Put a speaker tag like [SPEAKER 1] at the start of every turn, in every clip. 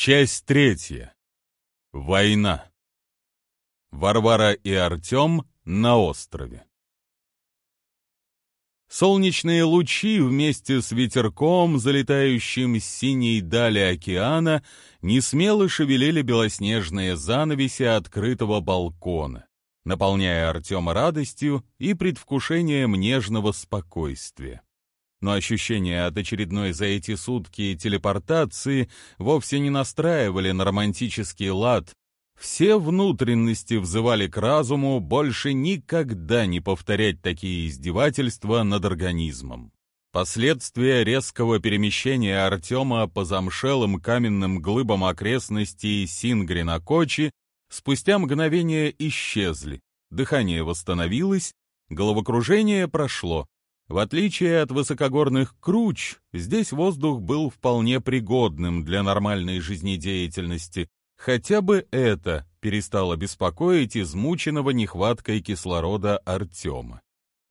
[SPEAKER 1] Часть третья. Война. Варвара и Артем на острове. Солнечные лучи вместе с ветерком, залетающим с синей дали океана, несмело шевелили белоснежные занавеси открытого балкона, наполняя Артема радостью и предвкушением нежного спокойствия но ощущения от очередной за эти сутки телепортации вовсе не настраивали на романтический лад. Все внутренности взывали к разуму больше никогда не повторять такие издевательства над организмом. Последствия резкого перемещения Артема по замшелым каменным глыбам окрестностей Сингрина-Кочи спустя мгновение исчезли, дыхание восстановилось, головокружение прошло, в отличие от высокогорных круч, здесь воздух был вполне пригодным для нормальной жизнедеятельности. Хотя бы это перестало беспокоить измученного нехваткой кислорода Артема.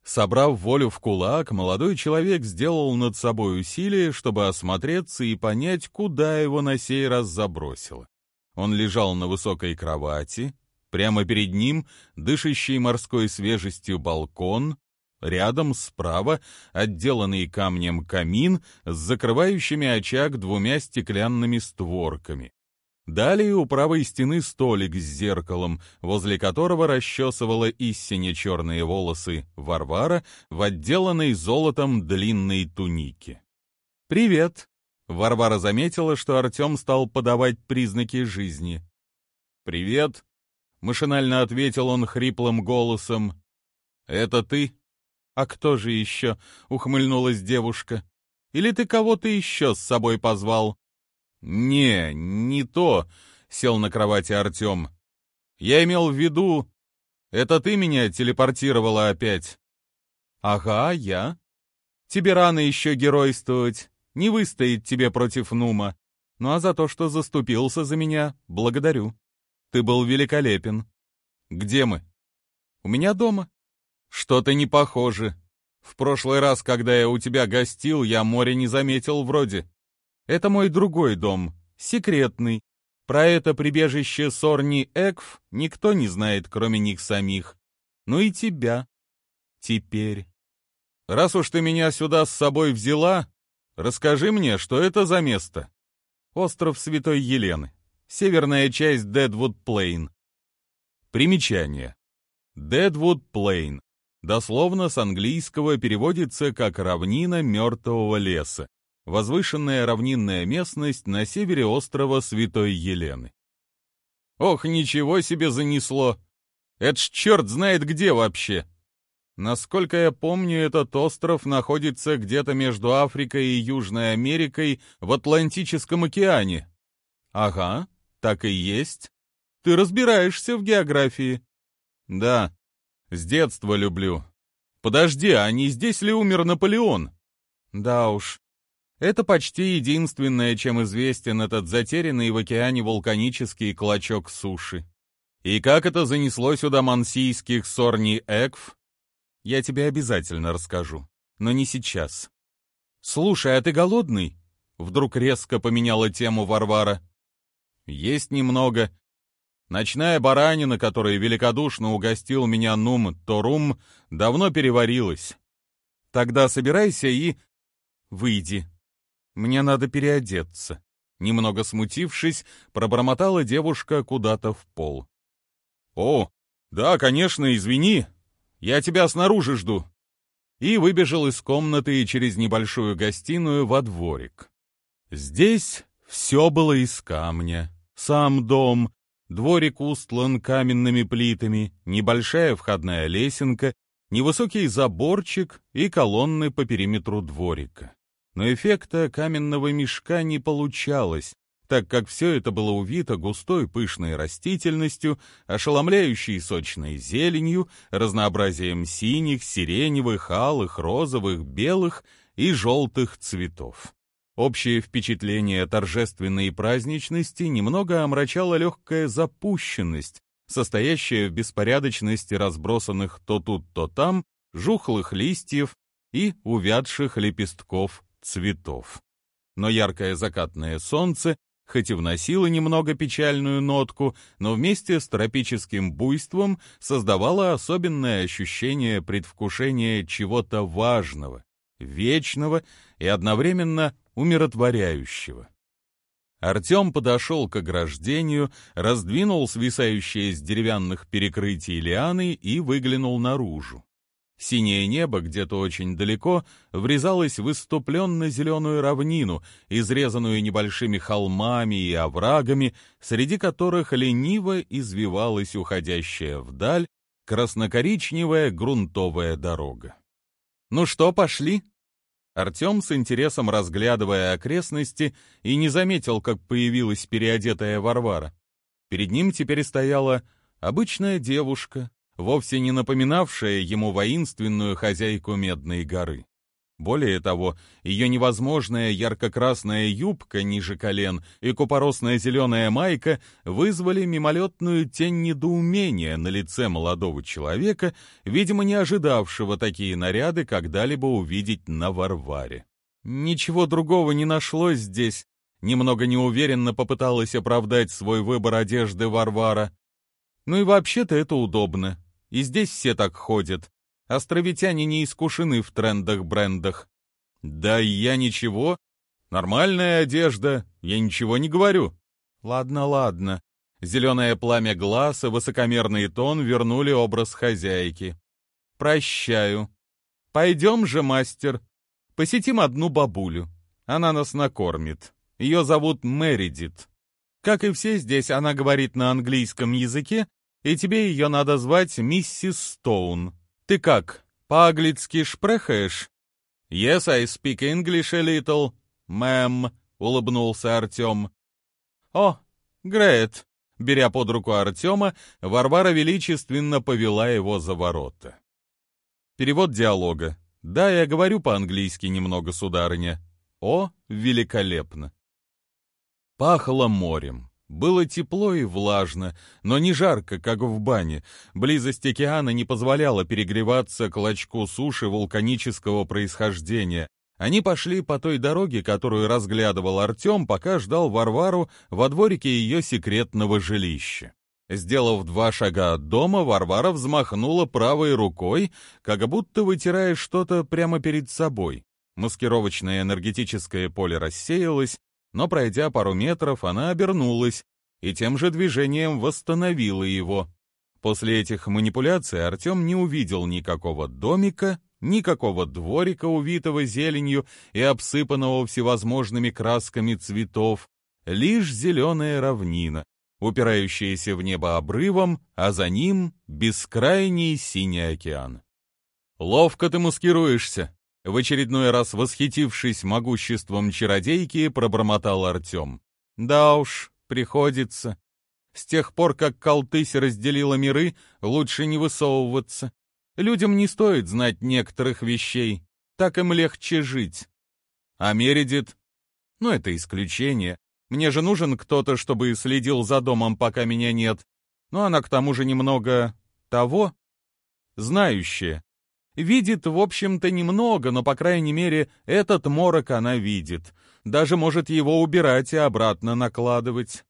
[SPEAKER 1] Собрав волю в кулак, молодой человек сделал над собой усилие, чтобы осмотреться и понять, куда его на сей раз забросило. Он лежал на высокой кровати, прямо перед ним дышащий морской свежестью балкон, Рядом справа отделанный камнем камин с закрывающими очаг двумя стеклянными створками. Далее у правой стены столик с зеркалом, возле которого расчесывала истине черные волосы Варвара в отделанной золотом длинной тунике. «Привет!» — Варвара заметила, что Артем стал подавать признаки жизни. «Привет!» — машинально ответил он хриплым голосом. «Это ты?» «А кто же еще?» — ухмыльнулась девушка. «Или ты кого-то еще с собой позвал?» «Не, не то», — сел на кровати Артем. «Я имел в виду, это ты меня телепортировала опять?» «Ага, я. Тебе рано еще геройствовать, не выстоит тебе против Нума. Ну а за то, что заступился за меня, благодарю. Ты был великолепен. Где мы?» «У меня дома. «Что-то не похоже. В прошлый раз, когда я у тебя гостил, я море не заметил вроде. Это мой другой дом, секретный. Про это прибежище Сорни Экв никто не знает, кроме них самих. Ну и тебя. Теперь. Раз уж ты меня сюда с собой взяла, расскажи мне, что это за место?» Остров Святой Елены. Северная часть Дедвуд Плейн. Примечание. Дедвуд Плейн Дословно с английского переводится как «равнина мертвого леса», возвышенная равнинная местность на севере острова Святой Елены. Ох, ничего себе занесло! Это ж черт знает где вообще! Насколько я помню, этот остров находится где-то между Африкой и Южной Америкой в Атлантическом океане. Ага, так и есть. Ты разбираешься в географии. Да, с детства люблю. Подожди, а не здесь ли умер Наполеон? Да уж. Это почти единственное, чем известен этот затерянный в океане вулканический клочок суши. И как это занесло сюда мансийских сорни Экв? Я тебе обязательно расскажу, но не сейчас. Слушай, а ты голодный? Вдруг резко поменяла тему Варвара. Есть немного, Ночная баранина, которой великодушно угостил меня Нум Торум, давно переварилась. Тогда собирайся и... выйди. Мне надо переодеться. Немного смутившись, пробормотала девушка куда-то в пол. «О, да, конечно, извини. Я тебя снаружи жду». И выбежал из комнаты через небольшую гостиную во дворик. Здесь все было из камня. Сам дом, Дворик устлан каменными плитами, небольшая входная лесенка, невысокий заборчик и колонны по периметру дворика. Но эффекта каменного мешка не получалось, так как все это было увито густой пышной растительностью, ошеломляющей сочной зеленью, разнообразием синих, сиреневых, алых, розовых, белых и желтых цветов. Общее впечатление торжественной праздничности немного омрачала легкая запущенность, состоящая в беспорядочности разбросанных то тут, то там жухлых листьев и увядших лепестков цветов. Но яркое закатное солнце хоть и вносила немного печальную нотку, но вместе с тропическим буйством создавала особенное ощущение предвкушения чего-то важного, вечного и одновременно умиротворяющего. Артем подошел к ограждению, раздвинул свисающие с деревянных перекрытий лианы и выглянул наружу. Синее небо где-то очень далеко врезалось в иступленно-зеленую равнину, изрезанную небольшими холмами и оврагами, среди которых лениво извивалась уходящая вдаль краснокоричневая грунтовая дорога. «Ну что, пошли?» Артем с интересом разглядывая окрестности и не заметил, как появилась переодетая Варвара. Перед ним теперь стояла обычная девушка, вовсе не напоминавшая ему воинственную хозяйку Медной горы. Более того, ее невозможная ярко-красная юбка ниже колен и купоросная зеленая майка вызвали мимолетную тень недоумения на лице молодого человека, видимо, не ожидавшего такие наряды когда-либо увидеть на Варваре. Ничего другого не нашлось здесь. Немного неуверенно попыталась оправдать свой выбор одежды Варвара. Ну и вообще-то это удобно. И здесь все так ходят. Островитяне не искушены в трендах-брендах. Да я ничего. Нормальная одежда, я ничего не говорю. Ладно, ладно. Зеленое пламя глаз и высокомерный тон вернули образ хозяйки. Прощаю. Пойдем же, мастер. Посетим одну бабулю. Она нас накормит. Ее зовут Мэридит. Как и все здесь, она говорит на английском языке, и тебе ее надо звать миссис Стоун. Ты как, по-английски шпрехаешь?» «Yes, I speak English a little, мэм», — улыбнулся Артем. «О, Грет!» Беря под руку Артема, Варвара величественно повела его за ворота. Перевод диалога. «Да, я говорю по-английски немного, сударыня». «О, великолепно!» Пахло морем. Было тепло и влажно, но не жарко, как в бане. Близость океана не позволяла перегреваться клочку суши вулканического происхождения. Они пошли по той дороге, которую разглядывал Артем, пока ждал Варвару во дворике ее секретного жилища. Сделав два шага от дома, Варвара взмахнула правой рукой, как будто вытирая что-то прямо перед собой. Маскировочное энергетическое поле рассеялось, но пройдя пару метров, она обернулась и тем же движением восстановила его. После этих манипуляций Артем не увидел никакого домика, никакого дворика, увитого зеленью и обсыпанного всевозможными красками цветов, лишь зеленая равнина, упирающаяся в небо обрывом, а за ним бескрайний синий океан. «Ловко ты маскируешься», в очередной раз восхитившись могуществом чародейки, пробормотал Артем. «Да уж, приходится. С тех пор, как Калтысь разделила миры, лучше не высовываться. Людям не стоит знать некоторых вещей, так им легче жить. А Мередит? Ну, это исключение. Мне же нужен кто-то, чтобы следил за домом, пока меня нет. Но она к тому же немного... того? Знающая. Видит, в общем-то, немного, но, по крайней мере, этот морок она видит. Даже может его убирать и обратно накладывать.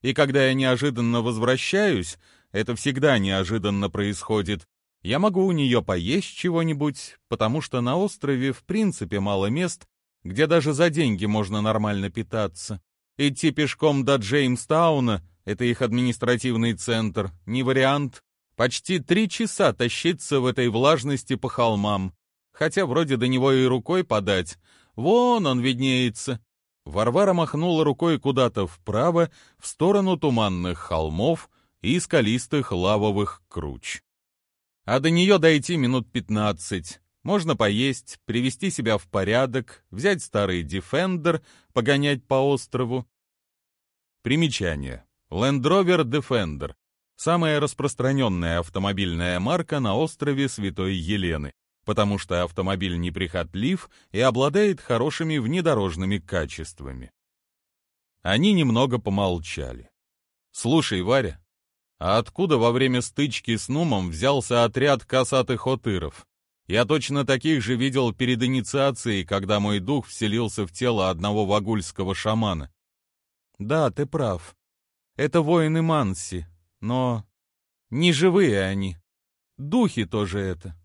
[SPEAKER 1] И когда я неожиданно возвращаюсь, это всегда неожиданно происходит, я могу у нее поесть чего-нибудь, потому что на острове в принципе мало мест, где даже за деньги можно нормально питаться. Идти пешком до Джеймстауна — это их административный центр, не вариант. Почти три часа тащиться в этой влажности по холмам, хотя вроде до него и рукой подать. Вон он виднеется. Варвара махнула рукой куда-то вправо, в сторону туманных холмов и скалистых лавовых круч. А до нее дойти минут пятнадцать. Можно поесть, привести себя в порядок, взять старый Defender, погонять по острову. Примечание. Land Rover Defender самая распространенная автомобильная марка на острове Святой Елены, потому что автомобиль неприхотлив и обладает хорошими внедорожными качествами. Они немного помолчали. «Слушай, Варя, а откуда во время стычки с Нумом взялся отряд косатых отыров? Я точно таких же видел перед инициацией, когда мой дух вселился в тело одного вагульского шамана. Да, ты прав. Это воины Манси, но не живые они. Духи тоже это.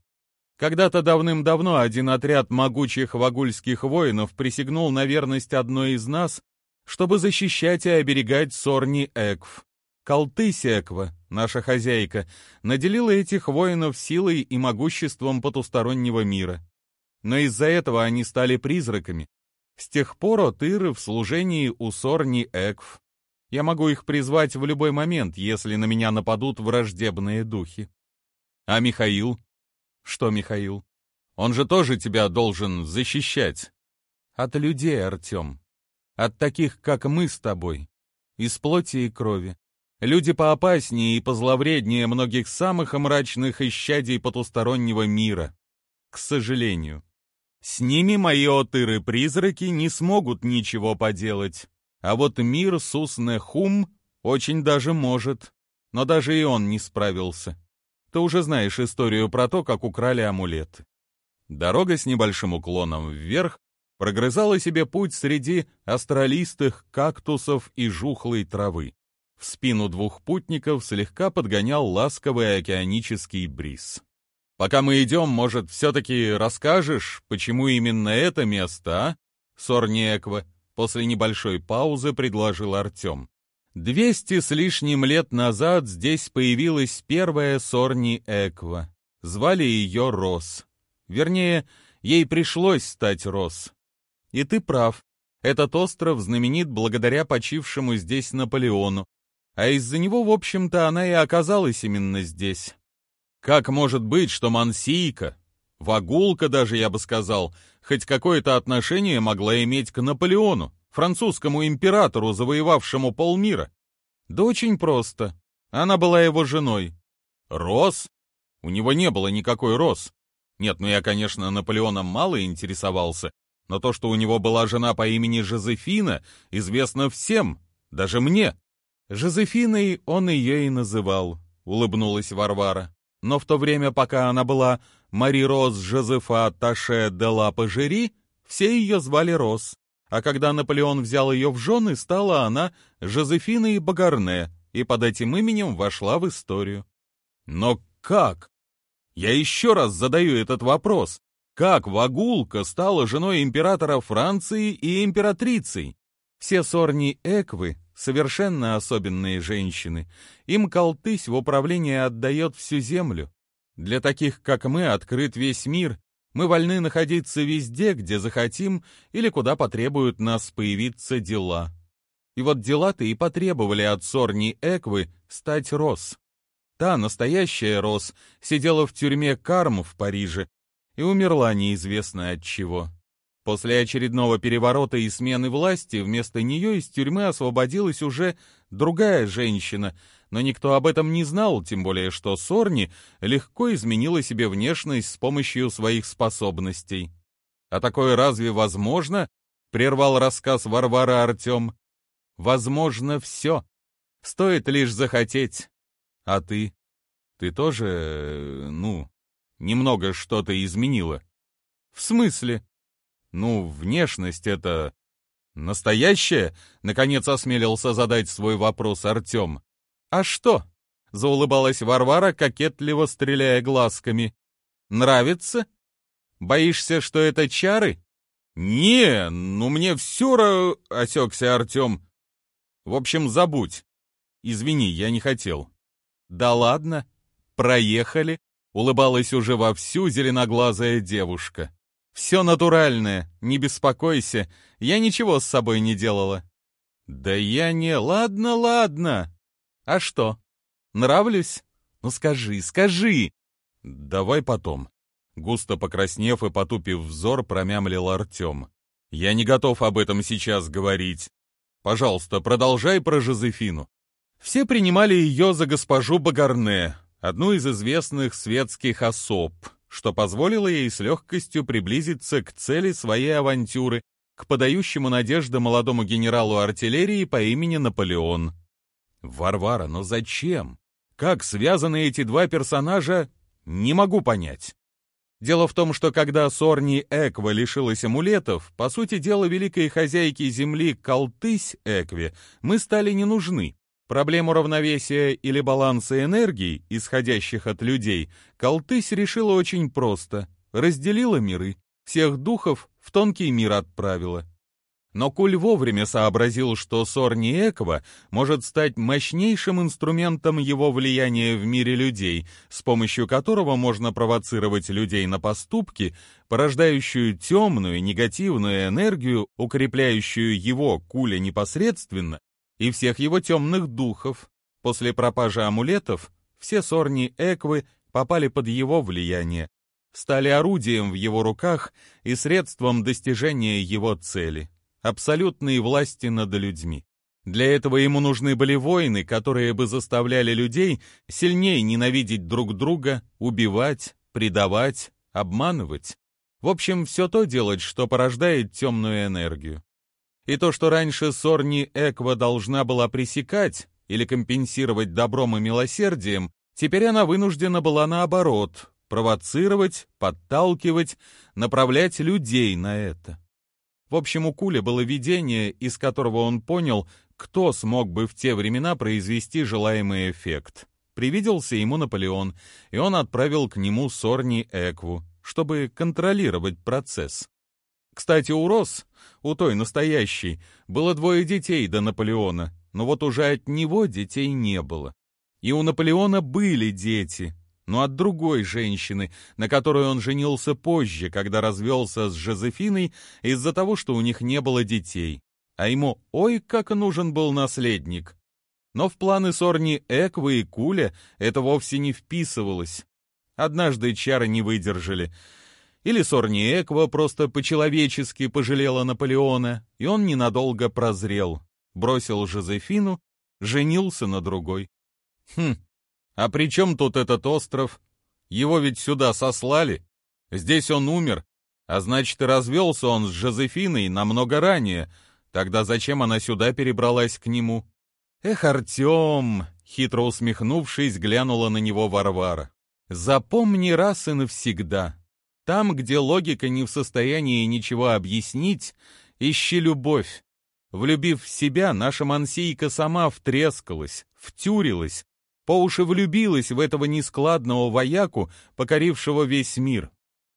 [SPEAKER 1] Когда-то давным-давно один отряд могучих вагульских воинов присягнул на верность одной из нас, чтобы защищать и оберегать Сорни Экв. Калтысь Эква, наша хозяйка, наделила этих воинов силой и могуществом потустороннего мира. Но из-за этого они стали призраками. С тех пор Отыры в служении у Сорни Экв. Я могу их призвать в любой момент, если на меня нападут враждебные духи. А Михаил? Что Михаил? Он же тоже тебя должен защищать. От людей, Артем. От таких, как мы с тобой. Из плоти и крови. Люди поопаснее и позловреднее многих самых мрачных исчадий потустороннего мира. К сожалению. С ними мои отыры-призраки не смогут ничего поделать. А вот мир Суснехум очень даже может. Но даже и он не справился. Ты уже знаешь историю про то, как украли амулеты. Дорога с небольшим уклоном вверх прогрызала себе путь среди астралистых кактусов и жухлой травы. В спину двух путников слегка подгонял ласковый океанический бриз. «Пока мы идем, может, все-таки расскажешь, почему именно это место, а?» Сорнеква после небольшой паузы предложил Артем. Двести с лишним лет назад здесь появилась первая Сорни Эква. Звали ее Рос. Вернее, ей пришлось стать Рос. И ты прав. Этот остров знаменит благодаря почившему здесь Наполеону. А из-за него, в общем-то, она и оказалась именно здесь. Как может быть, что Мансийка, Вагулка даже, я бы сказал, хоть какое-то отношение могла иметь к Наполеону? французскому императору, завоевавшему полмира? Да очень просто. Она была его женой. Рос? У него не было никакой Рос. Нет, ну я, конечно, Наполеоном мало интересовался, но то, что у него была жена по имени Жозефина, известно всем, даже мне. Жозефиной он ее и называл, улыбнулась Варвара. Но в то время, пока она была Мари Роз Жозефа Таше де ла Пажери, все ее звали Рос а когда Наполеон взял ее в жены, стала она Жозефиной Багарне и под этим именем вошла в историю. Но как? Я еще раз задаю этот вопрос. Как Вагулка стала женой императора Франции и императрицей? Все сорни Эквы — совершенно особенные женщины. Им колтысь в управление отдает всю землю. Для таких, как мы, открыт весь мир, мы вольны находиться везде, где захотим или куда потребуют нас появиться дела. И вот дела-то и потребовали от Сорни Эквы стать Рос. Та, настоящая Рос, сидела в тюрьме Карм в Париже и умерла неизвестно от чего. После очередного переворота и смены власти вместо нее из тюрьмы освободилась уже другая женщина, но никто об этом не знал, тем более что Сорни легко изменила себе внешность с помощью своих способностей. «А такое разве возможно?» — прервал рассказ Варвара Артем. «Возможно все. Стоит лишь захотеть. А ты? Ты тоже, ну, немного что-то изменила?» «В смысле?» «Ну, внешность это...» «Настоящая?» — наконец осмелился задать свой вопрос Артем. «А что?» — заулыбалась Варвара, кокетливо стреляя глазками. «Нравится? Боишься, что это чары?» «Не, ну мне все ра...» — осекся Артем. «В общем, забудь. Извини, я не хотел». «Да ладно, проехали», — улыбалась уже вовсю зеленоглазая девушка. «Все натуральное, не беспокойся, я ничего с собой не делала». «Да я не... Ладно, ладно», а что? Нравлюсь? Ну скажи, скажи. Давай потом. Густо покраснев и потупив взор, промямлил Артем. Я не готов об этом сейчас говорить. Пожалуйста, продолжай про Жозефину. Все принимали ее за госпожу Багарне, одну из известных светских особ, что позволило ей с легкостью приблизиться к цели своей авантюры, к подающему надежды молодому генералу артиллерии по имени Наполеон. Варвара, но зачем? Как связаны эти два персонажа, не могу понять. Дело в том, что когда Сорни Эква лишилась амулетов, по сути дела великой хозяйки земли Калтысь Экве мы стали не нужны. Проблему равновесия или баланса энергий, исходящих от людей, Калтысь решила очень просто. Разделила миры, всех духов в тонкий мир отправила. Но Куль вовремя сообразил, что Сорни Эква может стать мощнейшим инструментом его влияния в мире людей, с помощью которого можно провоцировать людей на поступки, порождающую темную, негативную энергию, укрепляющую его, Куля, непосредственно, и всех его темных духов. После пропажи амулетов все Сорни Эквы попали под его влияние, стали орудием в его руках и средством достижения его цели абсолютной власти над людьми. Для этого ему нужны были воины, которые бы заставляли людей сильнее ненавидеть друг друга, убивать, предавать, обманывать. В общем, все то делать, что порождает темную энергию. И то, что раньше Сорни Эква должна была пресекать или компенсировать добром и милосердием, теперь она вынуждена была наоборот провоцировать, подталкивать, направлять людей на это. В общем, у Куля было видение, из которого он понял, кто смог бы в те времена произвести желаемый эффект. Привиделся ему Наполеон, и он отправил к нему Сорни Экву, чтобы контролировать процесс. Кстати, у Рос, у той настоящей, было двое детей до Наполеона, но вот уже от него детей не было. И у Наполеона были дети, но от другой женщины, на которой он женился позже, когда развелся с Жозефиной из-за того, что у них не было детей. А ему ой, как нужен был наследник. Но в планы Сорни Эквы и Куля это вовсе не вписывалось. Однажды чары не выдержали. Или Сорни Эква просто по-человечески пожалела Наполеона, и он ненадолго прозрел, бросил Жозефину, женился на другой. Хм, а при чем тут этот остров? Его ведь сюда сослали. Здесь он умер, а значит, и развелся он с Жозефиной намного ранее. Тогда зачем она сюда перебралась к нему? Эх, Артем, хитро усмехнувшись, глянула на него Варвара. Запомни раз и навсегда. Там, где логика не в состоянии ничего объяснить, ищи любовь. Влюбив в себя, наша Мансийка сама втрескалась, втюрилась, по уши влюбилась в этого нескладного вояку, покорившего весь мир.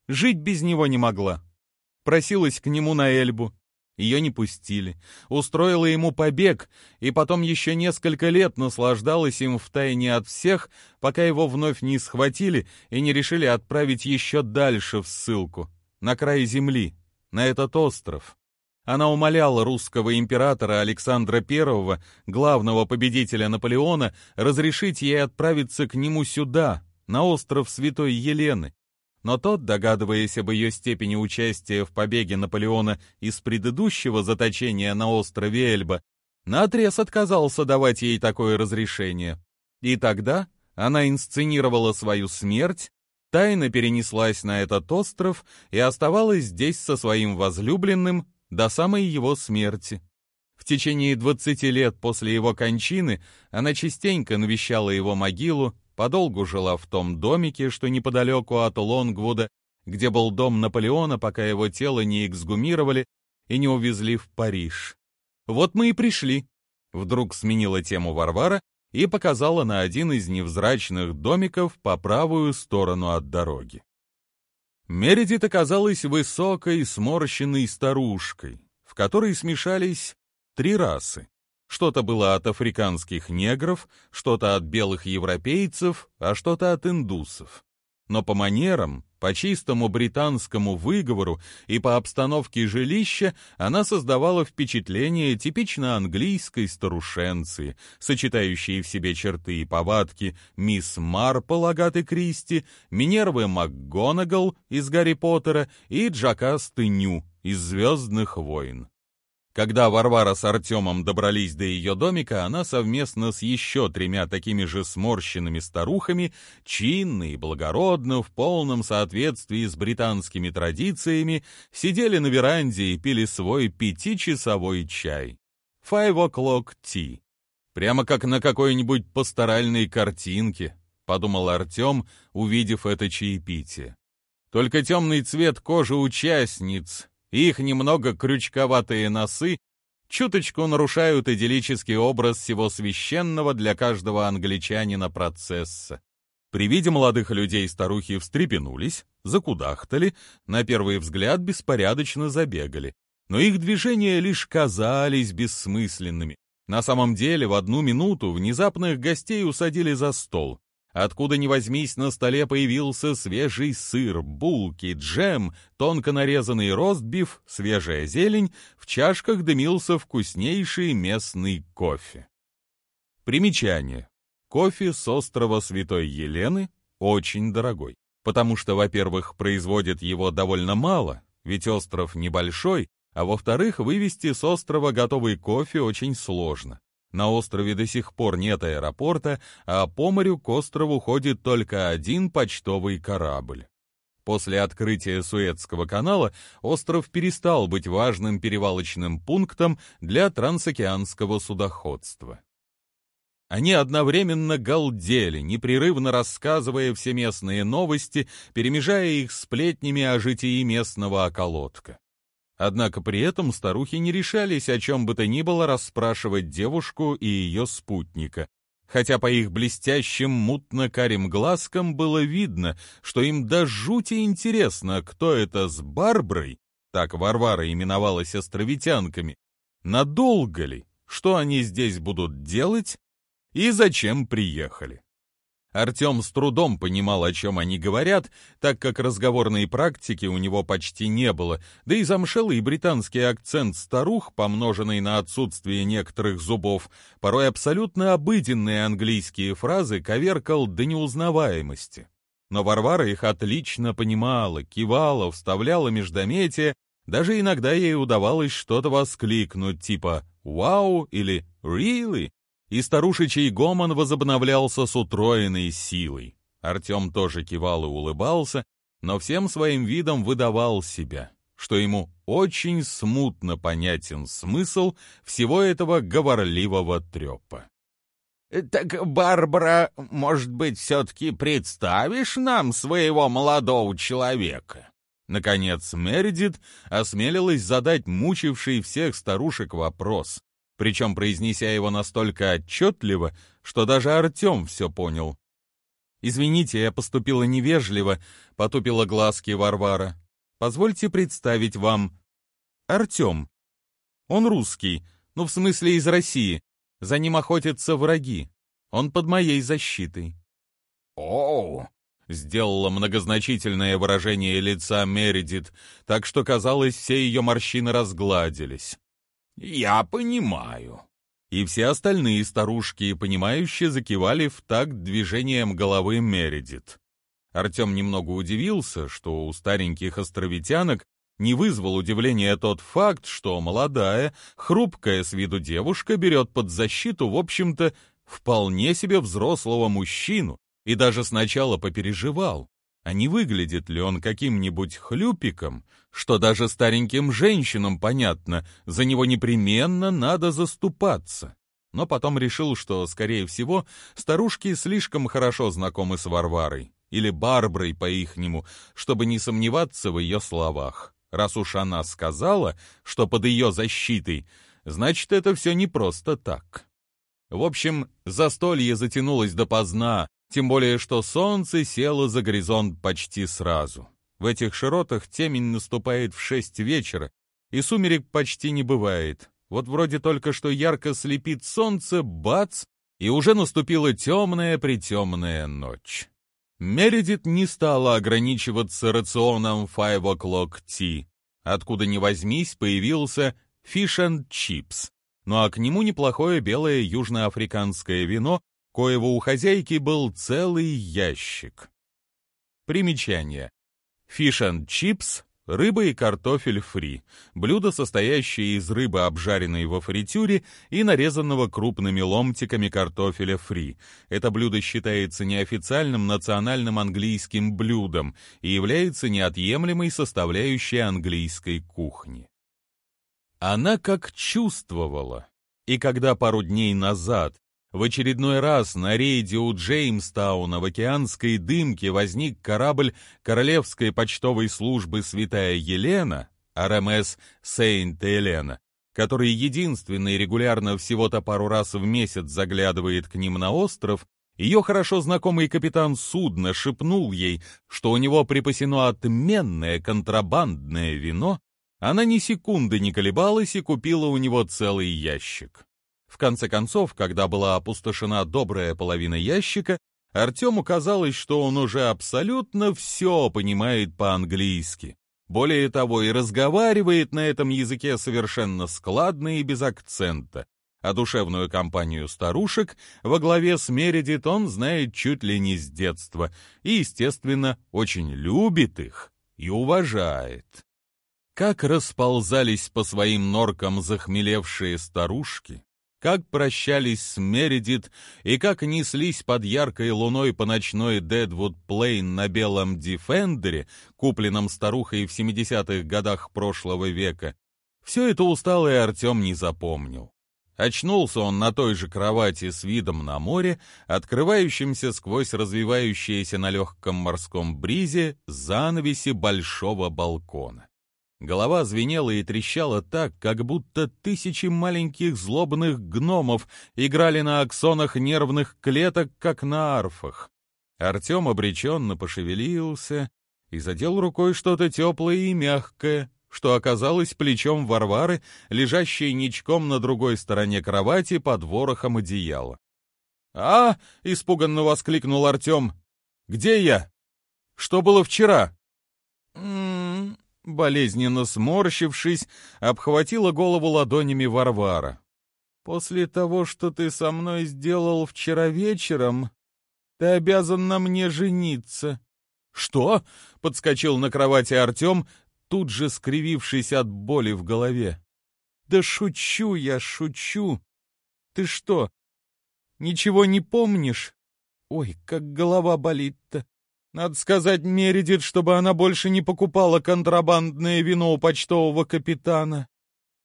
[SPEAKER 1] Жить без него не могла. Просилась к нему на Эльбу. Ее не пустили. Устроила ему побег, и потом еще несколько лет наслаждалась им втайне от всех, пока его вновь не схватили и не решили отправить еще дальше в ссылку, на край земли, на этот остров. Она умоляла русского императора Александра I, главного победителя Наполеона, разрешить ей отправиться к нему сюда, на остров Святой Елены. Но тот, догадываясь об ее степени участия в побеге Наполеона из предыдущего заточения на острове Эльба, наотрез отказался давать ей такое разрешение. И тогда она инсценировала свою смерть, тайно перенеслась на этот остров и оставалась здесь со своим возлюбленным до самой его смерти. В течение 20 лет после его кончины она частенько навещала его могилу, подолгу жила в том домике, что неподалеку от Лонгвуда, где был дом Наполеона, пока его тело не эксгумировали и не увезли в Париж. «Вот мы и пришли», — вдруг сменила тему Варвара и показала на один из невзрачных домиков по правую сторону от дороги. Мередит оказалась высокой, сморщенной старушкой, в которой смешались три расы. Что-то было от африканских негров, что-то от белых европейцев, а что-то от индусов но по манерам, по чистому британскому выговору и по обстановке жилища она создавала впечатление типично английской старушенции, сочетающей в себе черты и повадки мисс Марпл Агаты Кристи, Минервы МакГонагал из «Гарри Поттера» и Джакасты Ню из «Звездных войн». Когда Варвара с Артемом добрались до ее домика, она совместно с еще тремя такими же сморщенными старухами, чинно и благородно, в полном соответствии с британскими традициями, сидели на веранде и пили свой пятичасовой чай. Five o'clock tea. Прямо как на какой-нибудь пасторальной картинке, подумал Артем, увидев это чаепитие. Только темный цвет кожи участниц, их немного крючковатые носы чуточку нарушают идиллический образ всего священного для каждого англичанина процесса. При виде молодых людей старухи встрепенулись, закудахтали, на первый взгляд беспорядочно забегали. Но их движения лишь казались бессмысленными. На самом деле, в одну минуту внезапных гостей усадили за стол. Откуда ни возьмись, на столе появился свежий сыр, булки, джем, тонко нарезанный ростбиф, свежая зелень, в чашках дымился вкуснейший местный кофе. Примечание. Кофе с острова Святой Елены очень дорогой, потому что, во-первых, производит его довольно мало, ведь остров небольшой, а во-вторых, вывести с острова готовый кофе очень сложно. На острове до сих пор нет аэропорта, а по морю к острову ходит только один почтовый корабль. После открытия Суэцкого канала остров перестал быть важным перевалочным пунктом для трансокеанского судоходства. Они одновременно галдели, непрерывно рассказывая все местные новости, перемежая их сплетнями о житии местного околотка. Однако при этом старухи не решались о чем бы то ни было расспрашивать девушку и ее спутника, хотя по их блестящим мутно-карим глазкам было видно, что им до жути интересно, кто это с Барброй, так Варвара именовалась островитянками, надолго ли, что они здесь будут делать и зачем приехали. Артем с трудом понимал, о чем они говорят, так как разговорной практики у него почти не было, да и замшелый британский акцент старух, помноженный на отсутствие некоторых зубов, порой абсолютно обыденные английские фразы коверкал до неузнаваемости. Но Варвара их отлично понимала, кивала, вставляла междометия, даже иногда ей удавалось что-то воскликнуть, типа «Вау» или «Really?», и старушечий гомон возобновлялся с утроенной силой. Артем тоже кивал и улыбался, но всем своим видом выдавал себя, что ему очень смутно понятен смысл всего этого говорливого трепа.
[SPEAKER 2] «Так, Барбара, может быть, все-таки представишь нам своего молодого человека?»
[SPEAKER 1] Наконец Мередит осмелилась задать мучивший всех старушек вопрос, причем произнеся его настолько отчетливо, что даже Артем все понял. «Извините, я поступила невежливо», — потупила глазки Варвара. «Позвольте представить вам Артем. Он русский, ну, в смысле, из России. За ним охотятся враги. Он под моей защитой».
[SPEAKER 2] «Оу!»
[SPEAKER 1] — сделала многозначительное выражение лица Мередит, так что, казалось, все ее морщины разгладились.
[SPEAKER 2] «Я понимаю».
[SPEAKER 1] И все остальные старушки, понимающие, закивали в такт движением головы Мередит. Артем немного удивился, что у стареньких островитянок не вызвал удивления тот факт, что молодая, хрупкая с виду девушка берет под защиту, в общем-то, вполне себе взрослого мужчину, и даже сначала попереживал, а не выглядит ли он каким-нибудь хлюпиком, что даже стареньким женщинам понятно, за него непременно надо заступаться. Но потом решил, что, скорее всего, старушки слишком хорошо знакомы с Варварой, или Барброй по-ихнему, чтобы не сомневаться в ее словах. Раз уж она сказала, что под ее защитой, значит, это все не просто так. В общем, застолье затянулось допоздна, тем более, что солнце село за горизонт почти сразу. В этих широтах темень наступает в шесть вечера, и сумерек почти не бывает. Вот вроде только что ярко слепит солнце, бац, и уже наступила темная-притемная ночь. Мередит не стала ограничиваться рационом Five O'Clock Tea. Откуда ни возьмись, появился Fish and Chips. Ну а к нему неплохое белое южноафриканское вино коего у хозяйки был целый ящик. Примечание. Fish and chips – рыба и картофель фри, блюдо, состоящее из рыбы, обжаренной во фритюре и нарезанного крупными ломтиками картофеля фри. Это блюдо считается неофициальным национальным английским блюдом и является неотъемлемой составляющей английской кухни. Она как чувствовала, и когда пару дней назад В очередной раз на рейде у Джеймстауна в океанской дымке возник корабль Королевской почтовой службы «Святая Елена», РМС «Сейнт-Елена», который единственный регулярно всего-то пару раз в месяц заглядывает к ним на остров, ее хорошо знакомый капитан судна шепнул ей, что у него припасено отменное контрабандное вино, она ни секунды не колебалась и купила у него целый ящик. В конце концов, когда была опустошена добрая половина ящика, Артему казалось, что он уже абсолютно все понимает по-английски. Более того, и разговаривает на этом языке совершенно складно и без акцента. А душевную компанию старушек во главе с Мередит он знает чуть ли не с детства и, естественно, очень любит их и уважает. Как расползались по своим норкам захмелевшие старушки, как прощались с Мередит и как неслись под яркой луной по ночной Дедвуд Плейн на белом Дефендере, купленном старухой в 70-х годах прошлого века, все это усталый Артем не запомнил. Очнулся он на той же кровати с видом на море, открывающимся сквозь развивающиеся на легком морском бризе занавеси большого балкона. Голова звенела и трещала так, как будто тысячи маленьких злобных гномов играли на аксонах нервных клеток, как на арфах. Артем обреченно пошевелился и задел рукой что-то теплое и мягкое, что оказалось плечом Варвары, лежащей ничком на другой стороне кровати под ворохом одеяла. «А!» — испуганно воскликнул Артем. «Где я? Что было вчера?» «М-м-м», болезненно сморщившись, обхватила голову ладонями Варвара. «После того, что ты со мной сделал вчера вечером, ты обязан на мне жениться». «Что?» — подскочил на кровати Артем, тут же скривившись от боли в голове. «Да шучу я, шучу. Ты что, ничего не помнишь? Ой, как голова болит-то. Надо сказать Мередит, чтобы она больше не покупала контрабандное вино у почтового капитана.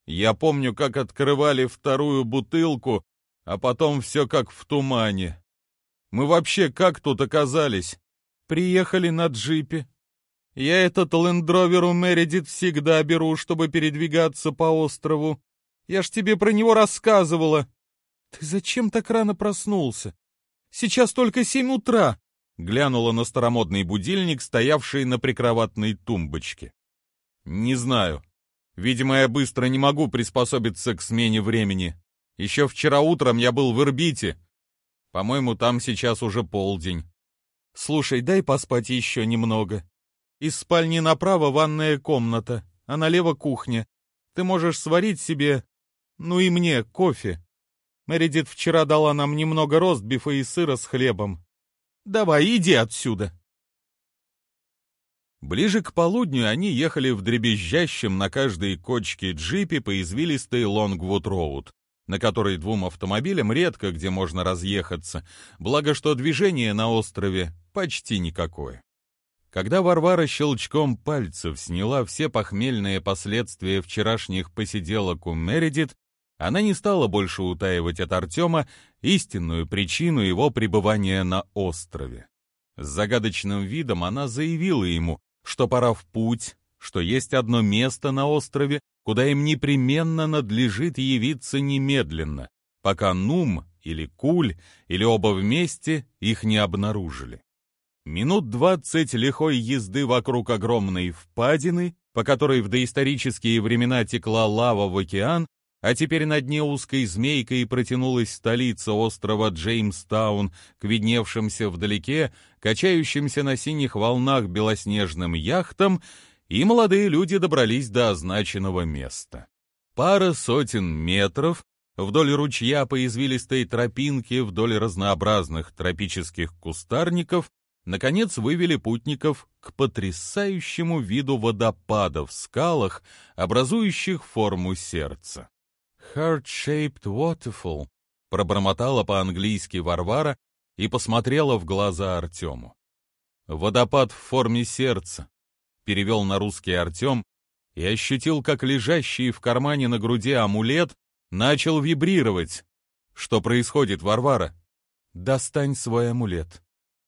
[SPEAKER 1] Я помню, как открывали вторую бутылку, а потом все как в тумане. Мы вообще как тут оказались? Приехали на джипе. Я этот лендровер у Мередит всегда беру, чтобы передвигаться по острову. Я ж тебе про него рассказывала. Ты зачем так рано проснулся? Сейчас только семь утра глянула на старомодный будильник, стоявший на прикроватной тумбочке. «Не знаю. Видимо, я быстро не могу приспособиться к смене времени. Еще вчера утром я был в Ирбите. По-моему, там сейчас уже полдень. Слушай, дай поспать еще немного. Из спальни направо ванная комната, а налево кухня. Ты можешь сварить себе, ну и мне, кофе. Мередит вчера дала нам немного ростбифа и сыра с хлебом. Давай, иди отсюда!» Ближе к полудню они ехали в дребезжащем на каждой кочке джипе по извилистой Лонгвуд-Роуд, на которой двум автомобилям редко где можно разъехаться, благо что движение на острове почти никакое. Когда Варвара щелчком пальцев сняла все похмельные последствия вчерашних посиделок у Мередит, она не стала больше утаивать от Артема истинную причину его пребывания на острове. С загадочным видом она заявила ему, что пора в путь, что есть одно место на острове, куда им непременно надлежит явиться немедленно, пока Нум или Куль или оба вместе их не обнаружили. Минут двадцать лихой езды вокруг огромной впадины, по которой в доисторические времена текла лава в океан, а теперь на дне узкой змейкой протянулась столица острова Джеймстаун к видневшимся вдалеке, качающимся на синих волнах белоснежным яхтам, и молодые люди добрались до означенного места. Пара сотен метров вдоль ручья по извилистой тропинке, вдоль разнообразных тропических кустарников, наконец вывели путников к потрясающему виду водопада в скалах, образующих форму сердца. «Heart-shaped waterfall», — пробормотала по-английски Варвара и посмотрела в глаза Артему. «Водопад в форме сердца», — перевел на русский Артем и ощутил, как лежащий в кармане на груди амулет начал вибрировать. Что происходит, Варвара? Достань свой амулет.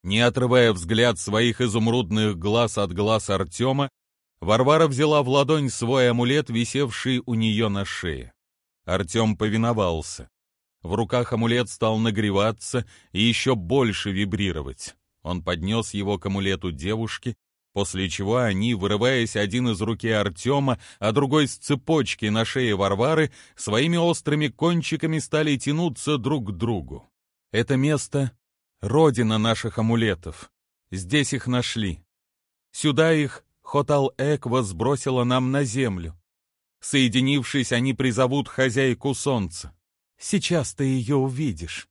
[SPEAKER 1] Не отрывая взгляд своих изумрудных глаз от глаз Артема, Варвара взяла в ладонь свой амулет, висевший у нее на шее. Артем повиновался. В руках амулет стал нагреваться и еще больше вибрировать. Он поднес его к амулету девушки, после чего они, вырываясь один из руки Артема, а другой с цепочки на шее Варвары, своими острыми кончиками стали тянуться друг к другу. Это место — родина наших амулетов. Здесь их нашли. Сюда их Хотал-Эква сбросила нам на землю. Соединившись, они призовут хозяйку солнца. Сейчас ты ее увидишь.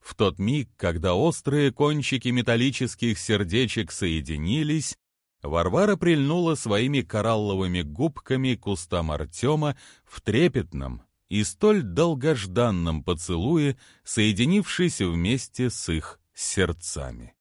[SPEAKER 1] В тот миг, когда острые кончики металлических сердечек соединились, Варвара прильнула своими коралловыми губками к устам Артема в трепетном и столь долгожданном поцелуе, соединившись вместе с их сердцами.